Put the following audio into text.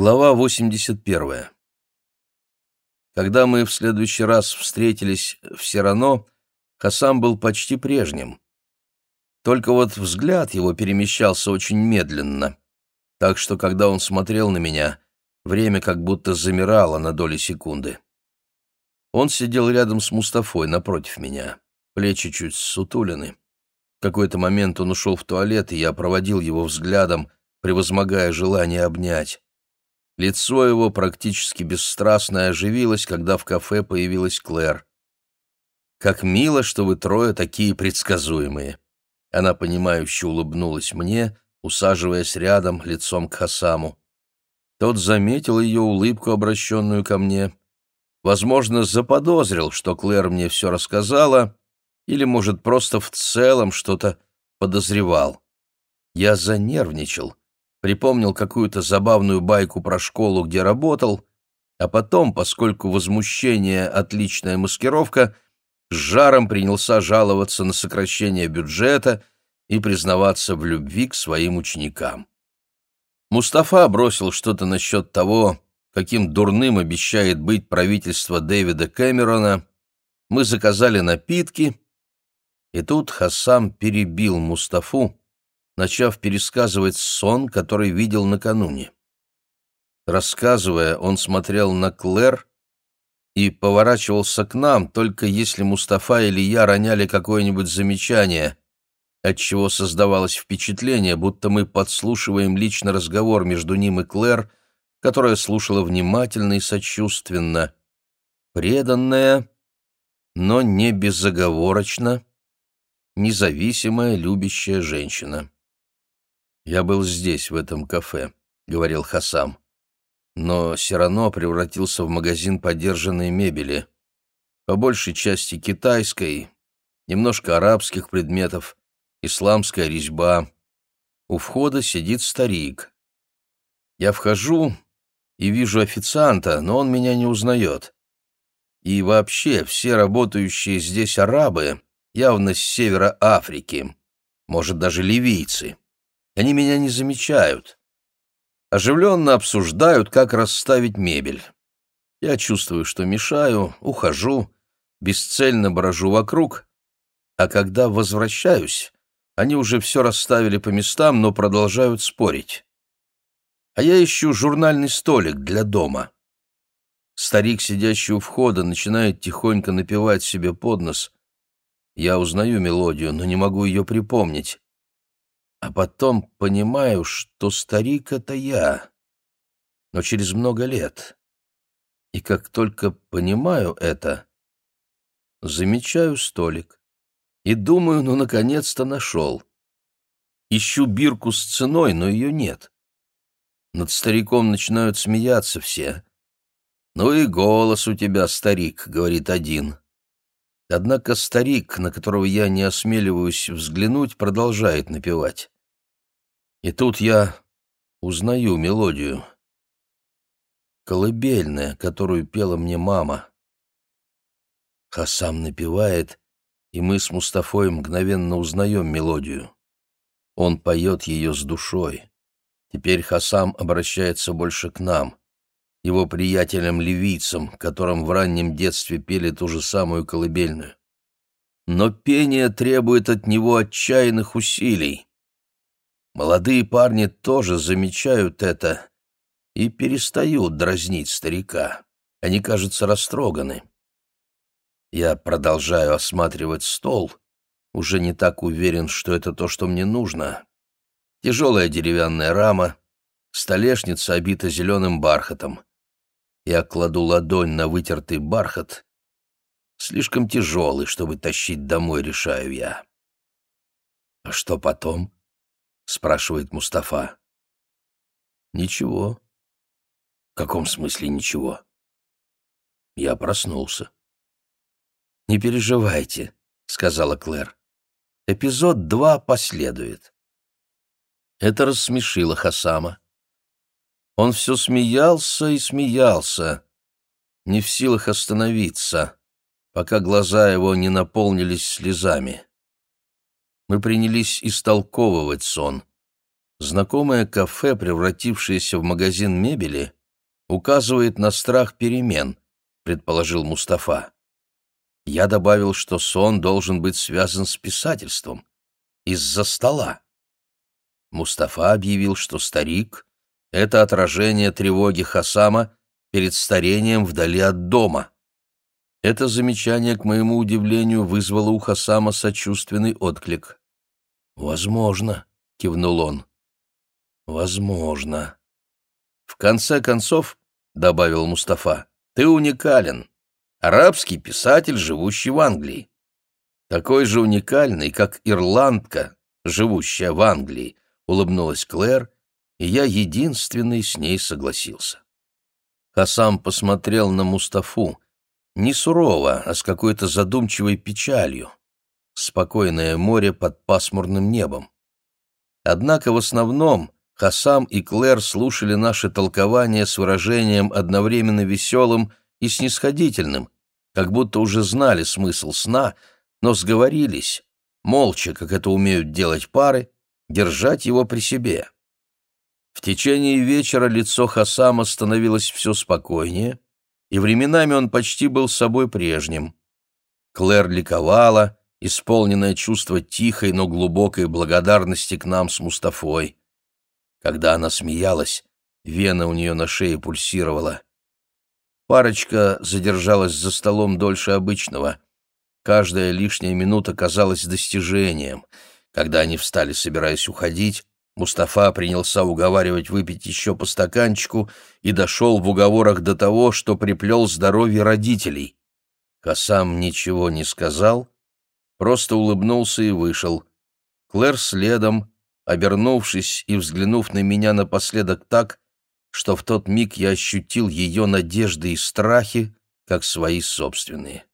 Глава 81. Когда мы в следующий раз встретились в Сирано, Хасам был почти прежним. Только вот взгляд его перемещался очень медленно, так что, когда он смотрел на меня, время как будто замирало на доли секунды. Он сидел рядом с Мустафой напротив меня, плечи чуть ссутулены. В какой-то момент он ушел в туалет, и я проводил его взглядом, превозмогая желание обнять. Лицо его практически бесстрастно оживилось, когда в кафе появилась Клэр. «Как мило, что вы трое такие предсказуемые!» Она, понимающе улыбнулась мне, усаживаясь рядом, лицом к Хасаму. Тот заметил ее улыбку, обращенную ко мне. Возможно, заподозрил, что Клэр мне все рассказала, или, может, просто в целом что-то подозревал. Я занервничал, припомнил какую-то забавную байку про школу, где работал, а потом, поскольку возмущение — отличная маскировка, с жаром принялся жаловаться на сокращение бюджета и признаваться в любви к своим ученикам. Мустафа бросил что-то насчет того, каким дурным обещает быть правительство Дэвида Кэмерона. Мы заказали напитки, и тут Хасам перебил Мустафу, начав пересказывать сон, который видел накануне. Рассказывая, он смотрел на Клэр и поворачивался к нам, только если Мустафа или я роняли какое-нибудь замечание, отчего создавалось впечатление, будто мы подслушиваем личный разговор между ним и Клэр, которая слушала внимательно и сочувственно, преданная, но не безоговорочно, независимая любящая женщина. «Я был здесь, в этом кафе», — говорил Хасам. Но Сирано превратился в магазин подержанной мебели. По большей части китайской, немножко арабских предметов, исламская резьба. У входа сидит старик. Я вхожу и вижу официанта, но он меня не узнает. И вообще все работающие здесь арабы явно с севера Африки, может, даже ливийцы. Они меня не замечают. Оживленно обсуждают, как расставить мебель. Я чувствую, что мешаю, ухожу, бесцельно брожу вокруг, а когда возвращаюсь, они уже все расставили по местам, но продолжают спорить. А я ищу журнальный столик для дома. Старик, сидящий у входа, начинает тихонько напевать себе под нос. Я узнаю мелодию, но не могу ее припомнить. А потом понимаю, что старик — это я, но через много лет. И как только понимаю это, замечаю столик и думаю, ну, наконец-то нашел. Ищу бирку с ценой, но ее нет. Над стариком начинают смеяться все. «Ну и голос у тебя, старик», — говорит один. Однако старик, на которого я не осмеливаюсь взглянуть, продолжает напевать. И тут я узнаю мелодию. Колыбельная, которую пела мне мама. Хасам напевает, и мы с Мустафой мгновенно узнаем мелодию. Он поет ее с душой. Теперь Хасам обращается больше к нам его приятелям-ливийцам, которым в раннем детстве пели ту же самую колыбельную. Но пение требует от него отчаянных усилий. Молодые парни тоже замечают это и перестают дразнить старика. Они, кажутся растроганы. Я продолжаю осматривать стол, уже не так уверен, что это то, что мне нужно. Тяжелая деревянная рама, столешница обита зеленым бархатом. Я кладу ладонь на вытертый бархат. Слишком тяжелый, чтобы тащить домой, решаю я. «А что потом?» — спрашивает Мустафа. «Ничего». «В каком смысле ничего?» Я проснулся. «Не переживайте», — сказала Клэр. «Эпизод два последует». Это рассмешило Хасама. Он все смеялся и смеялся, не в силах остановиться, пока глаза его не наполнились слезами. Мы принялись истолковывать сон. Знакомое кафе, превратившееся в магазин мебели, указывает на страх перемен, предположил Мустафа. Я добавил, что сон должен быть связан с писательством. Из-за стола. Мустафа объявил, что старик — это отражение тревоги Хасама перед старением вдали от дома. Это замечание, к моему удивлению, вызвало у Хасама сочувственный отклик. «Возможно», — кивнул он. «Возможно». «В конце концов», — добавил Мустафа, — «ты уникален. Арабский писатель, живущий в Англии. Такой же уникальный, как ирландка, живущая в Англии», — улыбнулась Клэр, и я единственный с ней согласился. Хасам посмотрел на Мустафу, не сурово, а с какой-то задумчивой печалью. Спокойное море под пасмурным небом. Однако в основном Хасам и Клэр слушали наше толкование с выражением одновременно веселым и снисходительным, как будто уже знали смысл сна, но сговорились, молча, как это умеют делать пары, держать его при себе. В течение вечера лицо Хасама становилось все спокойнее, и временами он почти был собой прежним. Клэр ликовала, исполненное чувство тихой, но глубокой благодарности к нам с Мустафой. Когда она смеялась, вена у нее на шее пульсировала. Парочка задержалась за столом дольше обычного. Каждая лишняя минута казалась достижением. Когда они встали, собираясь уходить, Мустафа принялся уговаривать выпить еще по стаканчику и дошел в уговорах до того, что приплел здоровье родителей. Хасам ничего не сказал, просто улыбнулся и вышел. Клэр следом, обернувшись и взглянув на меня напоследок так, что в тот миг я ощутил ее надежды и страхи, как свои собственные.